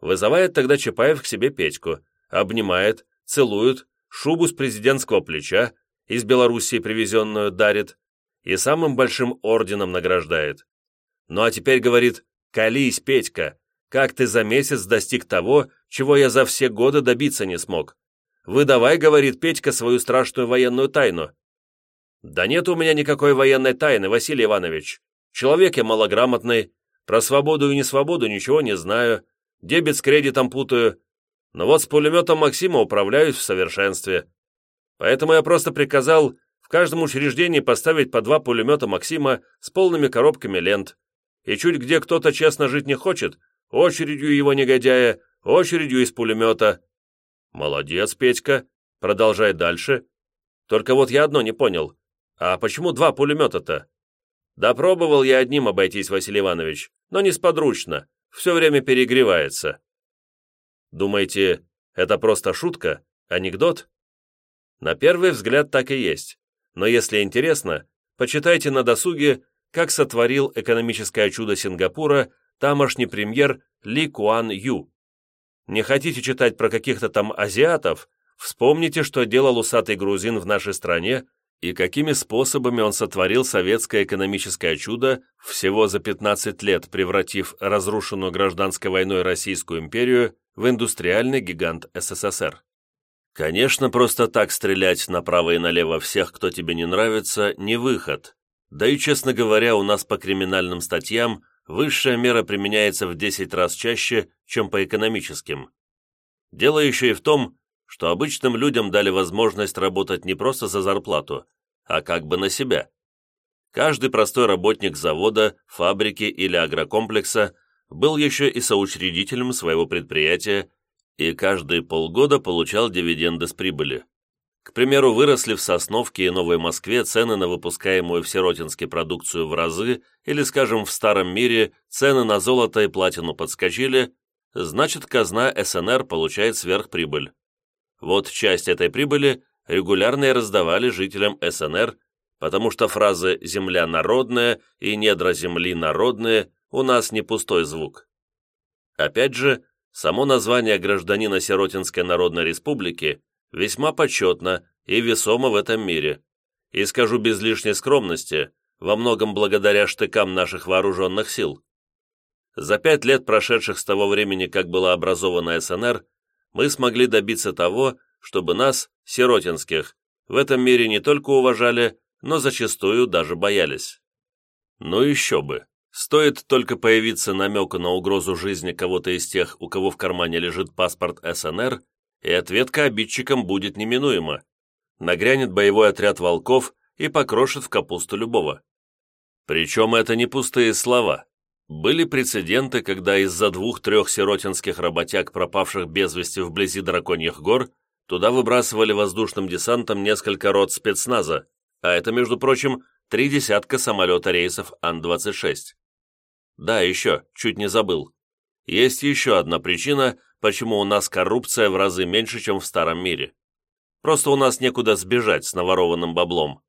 Вызывает тогда Чапаев к себе Петьку, обнимает, целует, шубу с президентского плеча, из Белоруссии привезенную дарит, и самым большим орденом награждает. Ну а теперь говорит, «Колись, Петька, как ты за месяц достиг того, чего я за все годы добиться не смог? Выдавай, — говорит Петька, — свою страшную военную тайну». «Да нет у меня никакой военной тайны, Василий Иванович. Человек я малограмотный, про свободу и несвободу ничего не знаю, дебет с кредитом путаю, но вот с пулеметом Максима управляюсь в совершенстве. Поэтому я просто приказал в каждом учреждении поставить по два пулемета Максима с полными коробками лент. И чуть где кто-то честно жить не хочет, очередью его негодяя, очередью из пулемета. Молодец, Петька, продолжай дальше. Только вот я одно не понял. А почему два пулемета-то? Да я одним обойтись, Василий Иванович, но несподручно, все время перегревается. Думаете, это просто шутка, анекдот? На первый взгляд так и есть. Но если интересно, почитайте на досуге, как сотворил экономическое чудо Сингапура тамошний премьер Ли Куан Ю. Не хотите читать про каких-то там азиатов? Вспомните, что делал усатый грузин в нашей стране и какими способами он сотворил советское экономическое чудо, всего за 15 лет превратив разрушенную гражданской войной Российскую империю в индустриальный гигант СССР. Конечно, просто так стрелять направо и налево всех, кто тебе не нравится, не выход. Да и, честно говоря, у нас по криминальным статьям высшая мера применяется в 10 раз чаще, чем по экономическим. Дело еще и в том, что обычным людям дали возможность работать не просто за зарплату, а как бы на себя. Каждый простой работник завода, фабрики или агрокомплекса был еще и соучредителем своего предприятия и каждые полгода получал дивиденды с прибыли. К примеру, выросли в Сосновке и Новой Москве цены на выпускаемую в Сиротинске продукцию в разы, или, скажем, в Старом мире цены на золото и платину подскочили, значит, казна СНР получает сверхприбыль. Вот часть этой прибыли регулярно раздавали жителям СНР, потому что фразы «земля народная» и «недра земли народные» у нас не пустой звук. Опять же, Само название гражданина Сиротинской Народной Республики весьма почетно и весомо в этом мире. И скажу без лишней скромности, во многом благодаря штыкам наших вооруженных сил. За пять лет, прошедших с того времени, как была образована СНР, мы смогли добиться того, чтобы нас, сиротинских, в этом мире не только уважали, но зачастую даже боялись. Ну еще бы. Стоит только появиться намека на угрозу жизни кого-то из тех, у кого в кармане лежит паспорт СНР, и ответка обидчикам будет неминуема. Нагрянет боевой отряд волков и покрошит в капусту любого. Причем это не пустые слова. Были прецеденты, когда из-за двух-трех сиротинских работяг, пропавших без вести вблизи Драконьих гор, туда выбрасывали воздушным десантом несколько рот спецназа, а это, между прочим, три десятка самолета рейсов Ан-26. Да, еще, чуть не забыл. Есть еще одна причина, почему у нас коррупция в разы меньше, чем в старом мире. Просто у нас некуда сбежать с наворованным баблом.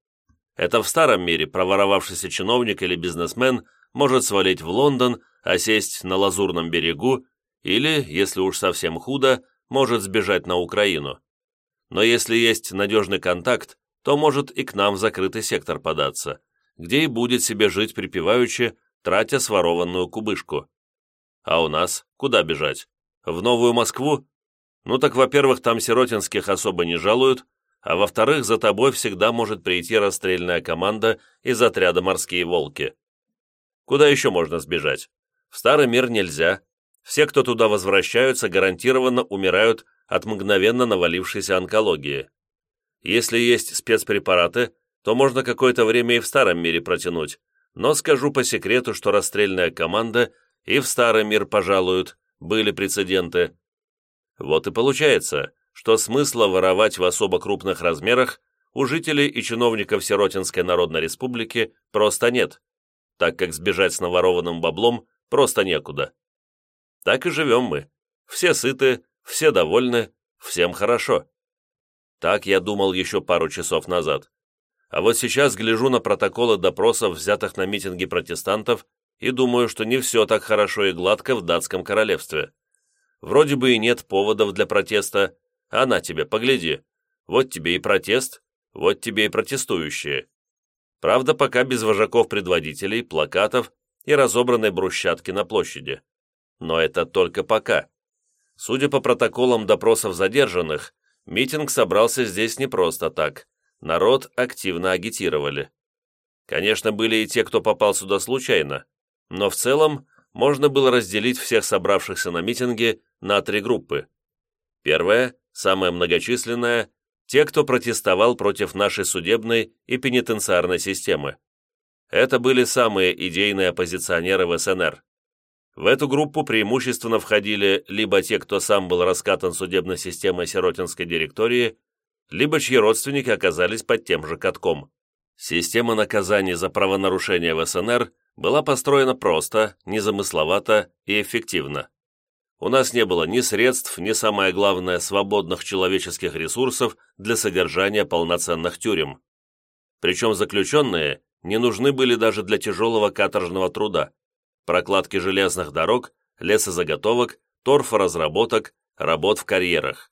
Это в старом мире проворовавшийся чиновник или бизнесмен – может свалить в Лондон, осесть на Лазурном берегу или, если уж совсем худо, может сбежать на Украину. Но если есть надежный контакт, то может и к нам в закрытый сектор податься, где и будет себе жить припеваючи, тратя сворованную кубышку. А у нас куда бежать? В Новую Москву? Ну так, во-первых, там сиротинских особо не жалуют, а во-вторых, за тобой всегда может прийти расстрельная команда из отряда «Морские волки». Куда еще можно сбежать? В старый мир нельзя. Все, кто туда возвращаются, гарантированно умирают от мгновенно навалившейся онкологии. Если есть спецпрепараты, то можно какое-то время и в старом мире протянуть, но скажу по секрету, что расстрельная команда и в старый мир пожалуют, были прецеденты. Вот и получается, что смысла воровать в особо крупных размерах у жителей и чиновников Сиротинской Народной Республики просто нет так как сбежать с наворованным баблом просто некуда. Так и живем мы. Все сыты, все довольны, всем хорошо. Так я думал еще пару часов назад. А вот сейчас гляжу на протоколы допросов, взятых на митинге протестантов, и думаю, что не все так хорошо и гладко в датском королевстве. Вроде бы и нет поводов для протеста, а на тебе, погляди. Вот тебе и протест, вот тебе и протестующие. Правда, пока без вожаков-предводителей, плакатов и разобранной брусчатки на площади. Но это только пока. Судя по протоколам допросов задержанных, митинг собрался здесь не просто так. Народ активно агитировали. Конечно, были и те, кто попал сюда случайно, но в целом можно было разделить всех собравшихся на митинге на три группы. Первая, самая многочисленная, те, кто протестовал против нашей судебной и пенитенциарной системы. Это были самые идейные оппозиционеры в СНР. В эту группу преимущественно входили либо те, кто сам был раскатан судебной системой Сиротинской директории, либо чьи родственники оказались под тем же катком. Система наказаний за правонарушения в СНР была построена просто, незамысловато и эффективно. У нас не было ни средств, ни, самое главное, свободных человеческих ресурсов для содержания полноценных тюрем. Причем заключенные не нужны были даже для тяжелого каторжного труда, прокладки железных дорог, лесозаготовок, торфоразработок, работ в карьерах.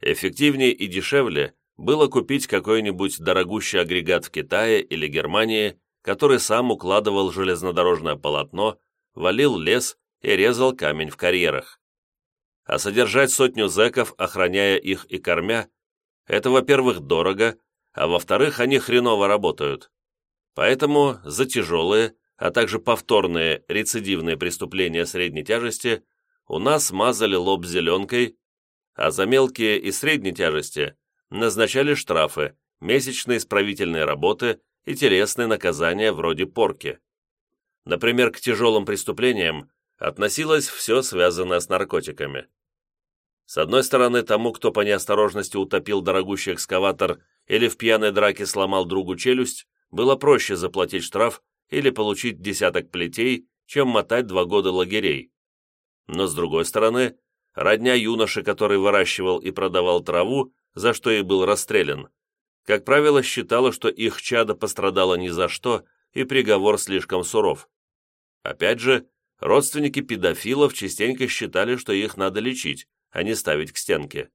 Эффективнее и дешевле было купить какой-нибудь дорогущий агрегат в Китае или Германии, который сам укладывал железнодорожное полотно, валил лес и резал камень в карьерах. А содержать сотню зэков, охраняя их и кормя, это, во-первых, дорого, а во-вторых, они хреново работают. Поэтому за тяжелые, а также повторные рецидивные преступления средней тяжести у нас мазали лоб зеленкой, а за мелкие и средней тяжести назначали штрафы, месячные исправительные работы и телесные наказания вроде порки. Например, к тяжелым преступлениям относилось все связанное с наркотиками. С одной стороны, тому, кто по неосторожности утопил дорогущий экскаватор или в пьяной драке сломал другу челюсть, было проще заплатить штраф или получить десяток плетей, чем мотать два года лагерей. Но с другой стороны, родня юноши, который выращивал и продавал траву, за что и был расстрелян, как правило, считала, что их чадо пострадало ни за что, и приговор слишком суров. Опять же, родственники педофилов частенько считали, что их надо лечить, а не ставить к стенке.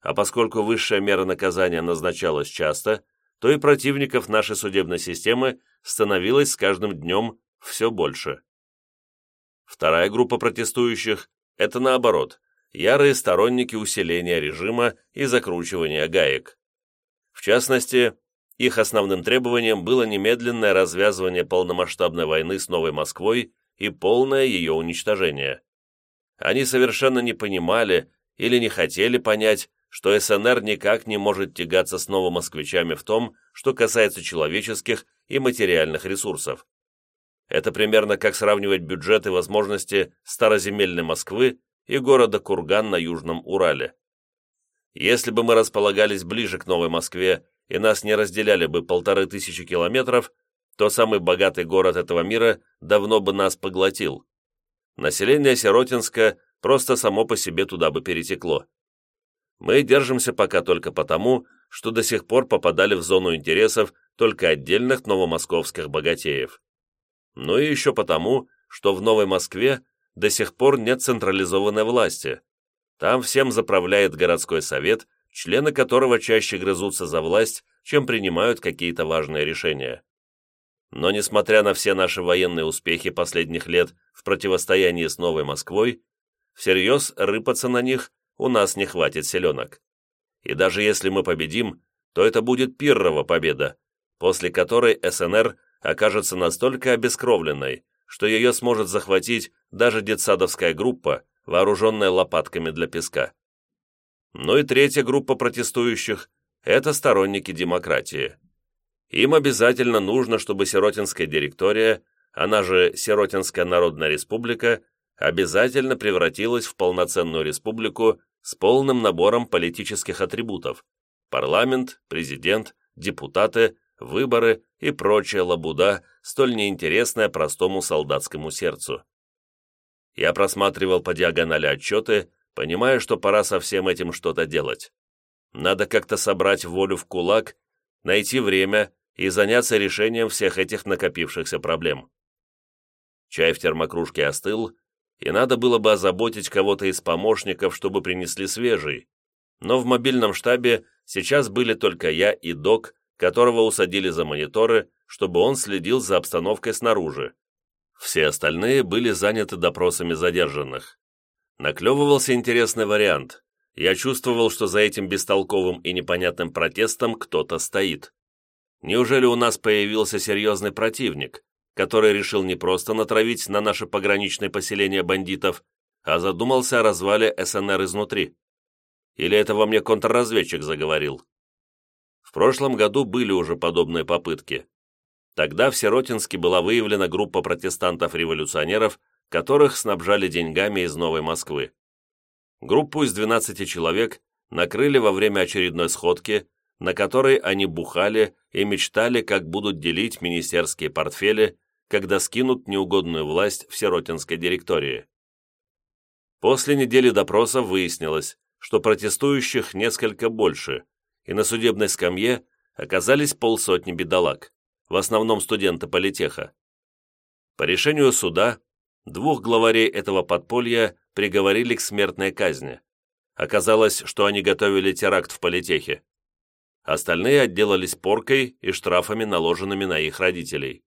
А поскольку высшая мера наказания назначалась часто, то и противников нашей судебной системы становилось с каждым днем все больше. Вторая группа протестующих – это наоборот, ярые сторонники усиления режима и закручивания гаек. В частности, их основным требованием было немедленное развязывание полномасштабной войны с Новой Москвой и полное ее уничтожение. Они совершенно не понимали или не хотели понять, что СНР никак не может тягаться с новомосквичами в том, что касается человеческих и материальных ресурсов. Это примерно как сравнивать бюджеты и возможности староземельной Москвы и города Курган на Южном Урале. Если бы мы располагались ближе к Новой Москве и нас не разделяли бы полторы тысячи километров, то самый богатый город этого мира давно бы нас поглотил. Население Сиротинска просто само по себе туда бы перетекло. Мы держимся пока только потому, что до сих пор попадали в зону интересов только отдельных новомосковских богатеев. Ну и еще потому, что в Новой Москве до сих пор нет централизованной власти. Там всем заправляет городской совет, члены которого чаще грызутся за власть, чем принимают какие-то важные решения. Но несмотря на все наши военные успехи последних лет в противостоянии с Новой Москвой, всерьез рыпаться на них у нас не хватит селенок. И даже если мы победим, то это будет пиррова победа, после которой СНР окажется настолько обескровленной, что ее сможет захватить даже детсадовская группа, вооруженная лопатками для песка. Ну и третья группа протестующих – это сторонники демократии. Им обязательно нужно, чтобы Сиротинская директория, она же Сиротинская Народная Республика, обязательно превратилась в полноценную республику с полным набором политических атрибутов – парламент, президент, депутаты, выборы и прочая лабуда, столь неинтересная простому солдатскому сердцу. Я просматривал по диагонали отчеты, понимая, что пора со всем этим что-то делать. Надо как-то собрать волю в кулак, найти время и заняться решением всех этих накопившихся проблем. Чай в термокружке остыл, и надо было бы озаботить кого-то из помощников, чтобы принесли свежий. Но в мобильном штабе сейчас были только я и док, которого усадили за мониторы, чтобы он следил за обстановкой снаружи. Все остальные были заняты допросами задержанных. Наклевывался интересный вариант. Я чувствовал, что за этим бестолковым и непонятным протестом кто-то стоит. Неужели у нас появился серьезный противник, который решил не просто натравить на наше пограничное поселение бандитов, а задумался о развале СНР изнутри? Или это во мне контрразведчик заговорил? В прошлом году были уже подобные попытки. Тогда в Сиротинске была выявлена группа протестантов-революционеров, которых снабжали деньгами из Новой Москвы. Группу из 12 человек накрыли во время очередной сходки, на которой они бухали и мечтали, как будут делить министерские портфели, когда скинут неугодную власть в Сиротинской директории. После недели допросов выяснилось, что протестующих несколько больше, и на судебной скамье оказались полсотни бедолаг, в основном студенты политеха. По решению суда, двух главарей этого подполья приговорили к смертной казни. Оказалось, что они готовили теракт в политехе. Остальные отделались поркой и штрафами, наложенными на их родителей.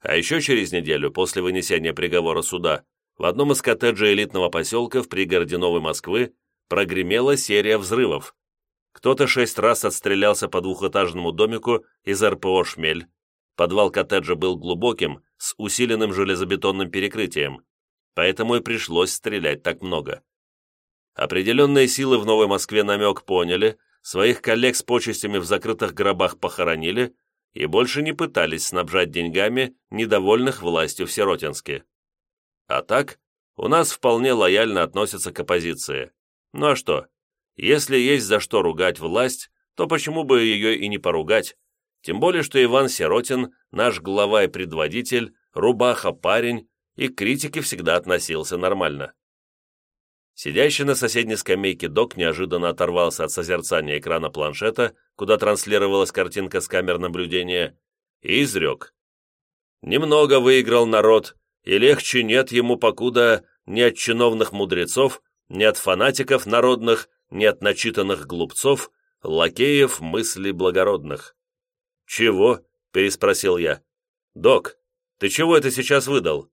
А еще через неделю, после вынесения приговора суда, в одном из коттеджей элитного поселка в пригороде Новой Москвы прогремела серия взрывов. Кто-то шесть раз отстрелялся по двухэтажному домику из РПО «Шмель». Подвал коттеджа был глубоким, с усиленным железобетонным перекрытием, поэтому и пришлось стрелять так много. Определенные силы в Новой Москве намек поняли, своих коллег с почестями в закрытых гробах похоронили и больше не пытались снабжать деньгами недовольных властью в Сиротинске. А так, у нас вполне лояльно относятся к оппозиции. Ну а что, если есть за что ругать власть, то почему бы ее и не поругать? Тем более, что Иван Сиротин, наш глава и предводитель, рубаха парень, и к критике всегда относился нормально. Сидящий на соседней скамейке док неожиданно оторвался от созерцания экрана планшета, куда транслировалась картинка с камер наблюдения, и изрек. «Немного выиграл народ, и легче нет ему покуда ни от чиновных мудрецов, ни от фанатиков народных, ни от начитанных глупцов, лакеев мыслей благородных. «Чего?» – переспросил я. «Док, ты чего это сейчас выдал?»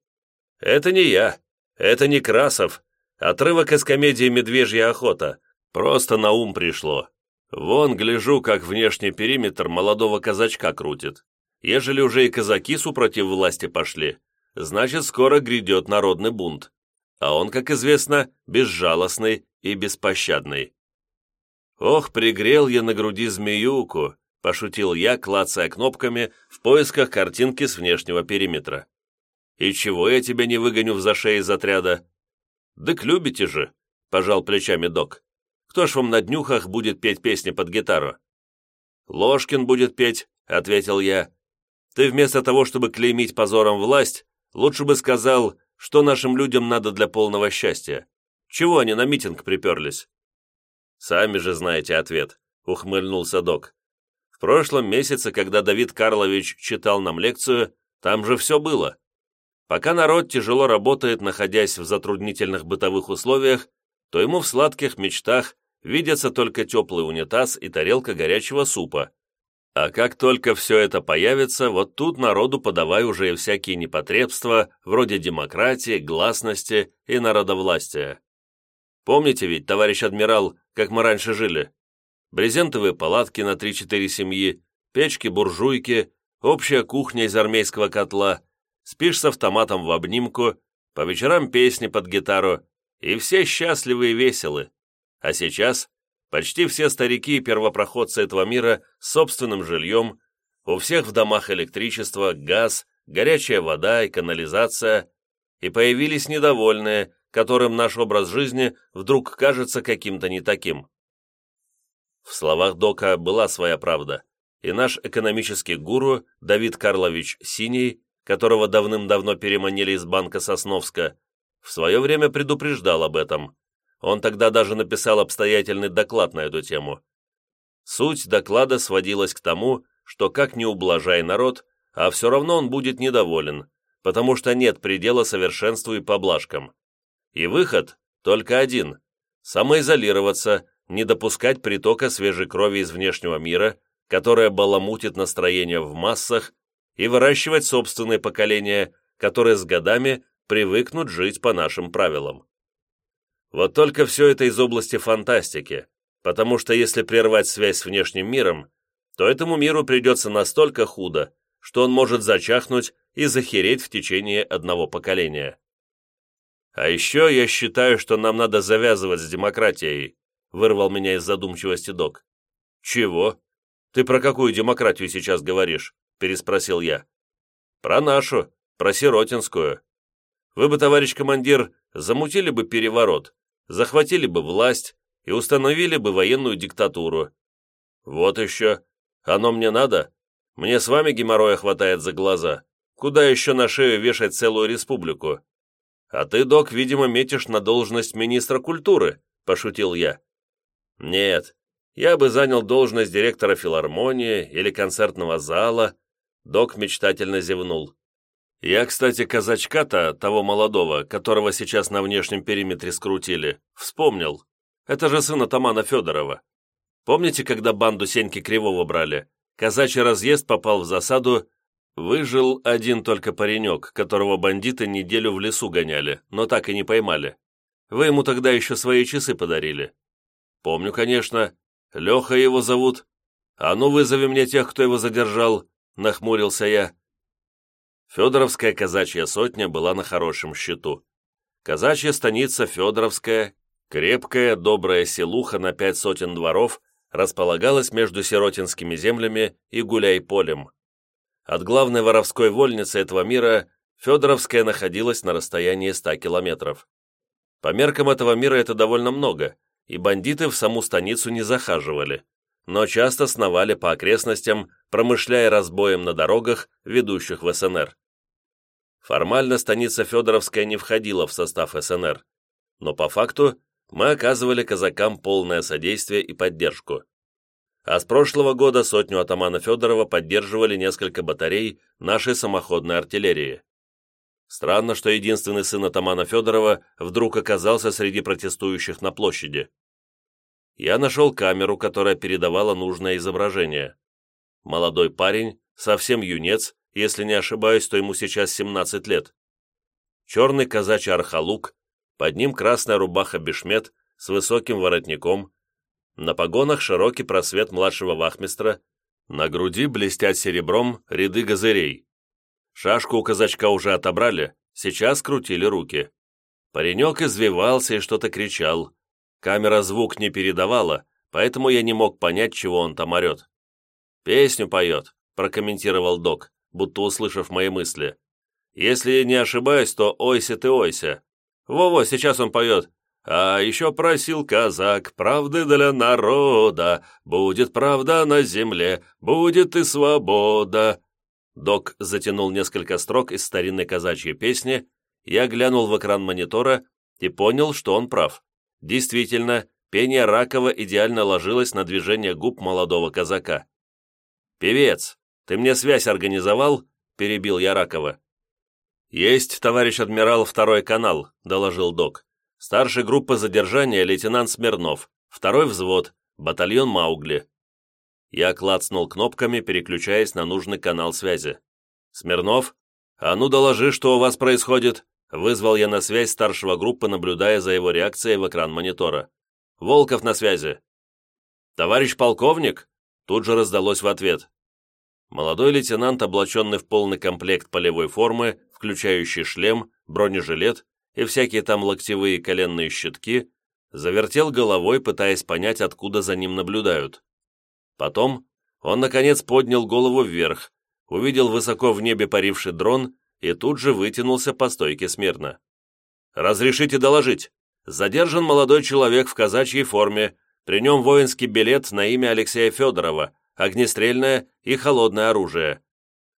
«Это не я. Это не Красов. Отрывок из комедии «Медвежья охота». Просто на ум пришло. Вон, гляжу, как внешний периметр молодого казачка крутит. Ежели уже и казаки супротив власти пошли, значит, скоро грядет народный бунт. А он, как известно, безжалостный и беспощадный. «Ох, пригрел я на груди змеюку», – пошутил я, клацая кнопками в поисках картинки с внешнего периметра. «И чего я тебя не выгоню в зашей из отряда?» «Дык любите же», – пожал плечами док. «Кто ж вам на днюхах будет петь песни под гитару?» «Ложкин будет петь», – ответил я. «Ты вместо того, чтобы клеймить позором власть, лучше бы сказал, что нашим людям надо для полного счастья. Чего они на митинг приперлись?» «Сами же знаете ответ», — ухмыльнулся док. «В прошлом месяце, когда Давид Карлович читал нам лекцию, там же все было. Пока народ тяжело работает, находясь в затруднительных бытовых условиях, то ему в сладких мечтах видятся только теплый унитаз и тарелка горячего супа. А как только все это появится, вот тут народу подавай уже и всякие непотребства, вроде демократии, гласности и народовластия. Помните ведь, товарищ адмирал, как мы раньше жили? Брезентовые палатки на 3-4 семьи, печки-буржуйки, общая кухня из армейского котла – спишь с автоматом в обнимку, по вечерам песни под гитару, и все счастливы и веселы. А сейчас почти все старики и первопроходцы этого мира с собственным жильем, у всех в домах электричество, газ, горячая вода и канализация, и появились недовольные, которым наш образ жизни вдруг кажется каким-то не таким. В словах Дока была своя правда, и наш экономический гуру Давид Карлович Синий которого давным-давно переманили из банка Сосновска, в свое время предупреждал об этом. Он тогда даже написал обстоятельный доклад на эту тему. Суть доклада сводилась к тому, что как не ублажай народ, а все равно он будет недоволен, потому что нет предела совершенству и поблажкам. И выход только один – самоизолироваться, не допускать притока свежей крови из внешнего мира, которая баламутит настроение в массах и выращивать собственные поколения, которые с годами привыкнут жить по нашим правилам. Вот только все это из области фантастики, потому что если прервать связь с внешним миром, то этому миру придется настолько худо, что он может зачахнуть и захереть в течение одного поколения. А еще я считаю, что нам надо завязывать с демократией, вырвал меня из задумчивости док. Чего? Ты про какую демократию сейчас говоришь? Переспросил я. «Про нашу, про Сиротинскую. Вы бы, товарищ командир, замутили бы переворот, захватили бы власть и установили бы военную диктатуру. Вот еще. Оно мне надо? Мне с вами геморроя хватает за глаза. Куда еще на шею вешать целую республику? А ты, док, видимо, метишь на должность министра культуры», – пошутил я. «Нет, я бы занял должность директора филармонии или концертного зала, Док мечтательно зевнул. «Я, кстати, казачка-то, того молодого, которого сейчас на внешнем периметре скрутили, вспомнил. Это же сын атамана Федорова. Помните, когда банду Сеньки Кривого брали? Казачий разъезд попал в засаду, выжил один только паренек, которого бандиты неделю в лесу гоняли, но так и не поймали. Вы ему тогда еще свои часы подарили. Помню, конечно. Леха его зовут. А ну, вызови мне тех, кто его задержал. — нахмурился я. Федоровская казачья сотня была на хорошем счету. Казачья станица Федоровская, крепкая, добрая селуха на пять сотен дворов, располагалась между Сиротинскими землями и Гуляй-полем. От главной воровской вольницы этого мира Федоровская находилась на расстоянии 100 километров. По меркам этого мира это довольно много, и бандиты в саму станицу не захаживали но часто сновали по окрестностям, промышляя разбоем на дорогах, ведущих в СНР. Формально станица Федоровская не входила в состав СНР, но по факту мы оказывали казакам полное содействие и поддержку. А с прошлого года сотню атамана Федорова поддерживали несколько батарей нашей самоходной артиллерии. Странно, что единственный сын атамана Федорова вдруг оказался среди протестующих на площади я нашел камеру, которая передавала нужное изображение. Молодой парень, совсем юнец, если не ошибаюсь, то ему сейчас 17 лет. Черный казачий архалук, под ним красная рубаха-бешмет с высоким воротником, на погонах широкий просвет младшего вахмистра, на груди блестят серебром ряды газырей. Шашку у казачка уже отобрали, сейчас крутили руки. Паренек извивался и что-то кричал. Камера звук не передавала, поэтому я не мог понять, чего он там орет. «Песню поет», — прокомментировал док, будто услышав мои мысли. «Если не ошибаюсь, то «Ойся ты, ойся». Во-во, сейчас он поет а еще просил казак правды для народа, будет правда на земле, будет и свобода. Док затянул несколько строк из старинной казачьей песни, я глянул в экран монитора и понял, что он прав. Действительно, пение Ракова идеально ложилось на движение губ молодого казака. «Певец, ты мне связь организовал?» – перебил я Ракова. «Есть, товарищ адмирал, второй канал», – доложил док. Старший группы задержания лейтенант Смирнов, второй взвод, батальон Маугли. Я клацнул кнопками, переключаясь на нужный канал связи. «Смирнов, а ну доложи, что у вас происходит», вызвал я на связь старшего группы, наблюдая за его реакцией в экран монитора. «Волков на связи». «Товарищ полковник?» Тут же раздалось в ответ. Молодой лейтенант, облаченный в полный комплект полевой формы, включающий шлем, бронежилет и всякие там локтевые коленные щитки, завертел головой, пытаясь понять, откуда за ним наблюдают. Потом он, наконец, поднял голову вверх, увидел высоко в небе паривший дрон и тут же вытянулся по стойке смирно. «Разрешите доложить. Задержан молодой человек в казачьей форме, при нем воинский билет на имя Алексея Федорова, огнестрельное и холодное оружие.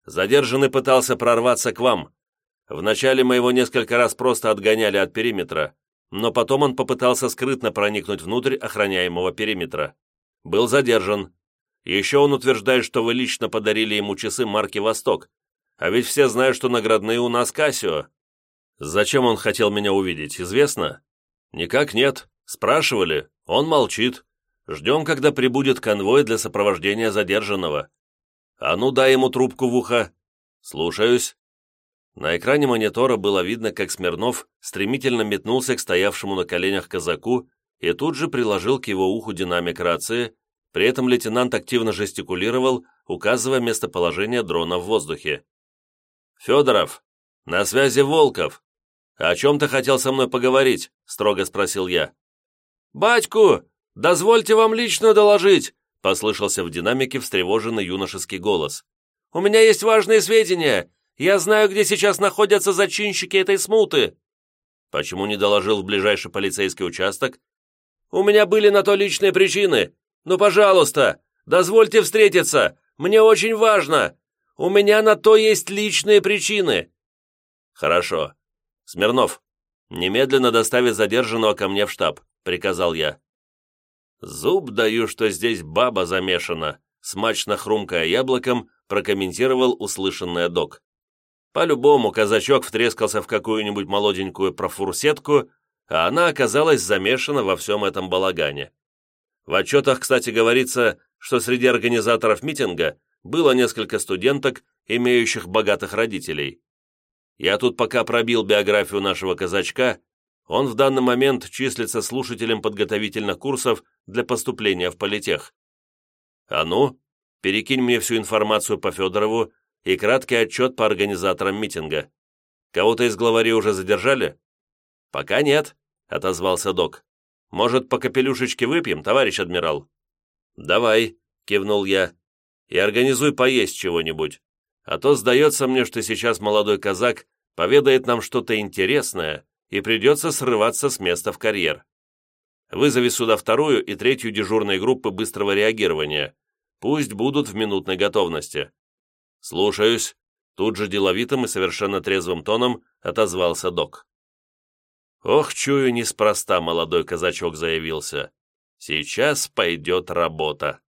Задержанный пытался прорваться к вам, Вначале мы его несколько раз просто отгоняли от периметра, но потом он попытался скрытно проникнуть внутрь охраняемого периметра. Был задержан. Еще он утверждает, что вы лично подарили ему часы марки «Восток», а ведь все знают, что наградные у нас Кассио. Зачем он хотел меня увидеть, известно? Никак нет. Спрашивали. Он молчит. Ждем, когда прибудет конвой для сопровождения задержанного. А ну дай ему трубку в ухо. Слушаюсь. На экране монитора было видно, как Смирнов стремительно метнулся к стоявшему на коленях казаку и тут же приложил к его уху динамик рации, при этом лейтенант активно жестикулировал, указывая местоположение дрона в воздухе. «Федоров, на связи Волков. О чем ты хотел со мной поговорить?» – строго спросил я. «Батьку, дозвольте вам лично доложить!» – послышался в динамике встревоженный юношеский голос. «У меня есть важные сведения, я знаю, где сейчас находятся зачинщики этой смуты!» «Почему не доложил в ближайший полицейский участок?» «У меня были на то личные причины. Ну, пожалуйста, дозвольте встретиться. Мне очень важно. У меня на то есть личные причины». «Хорошо. Смирнов, немедленно доставить задержанного ко мне в штаб», — приказал я. «Зуб даю, что здесь баба замешана», — смачно хрумкая яблоком, прокомментировал услышанный док. По-любому казачок втрескался в какую-нибудь молоденькую профурсетку, а она оказалась замешана во всем этом балагане. В отчетах, кстати, говорится, что среди организаторов митинга было несколько студенток, имеющих богатых родителей. Я тут пока пробил биографию нашего казачка, он в данный момент числится слушателем подготовительных курсов для поступления в политех. А ну, перекинь мне всю информацию по Федорову и краткий отчет по организаторам митинга. Кого-то из главарей уже задержали?» «Пока нет», — отозвался док. «Может, по капелюшечке выпьем, товарищ адмирал?» «Давай», — кивнул я, — «и организуй поесть чего-нибудь. А то сдается мне, что сейчас молодой казак поведает нам что-то интересное, и придется срываться с места в карьер. Вызови сюда вторую и третью дежурные группы быстрого реагирования. Пусть будут в минутной готовности. «Слушаюсь», — тут же деловитым и совершенно трезвым тоном отозвался док. «Ох, чую, неспроста молодой казачок заявился. Сейчас пойдет работа».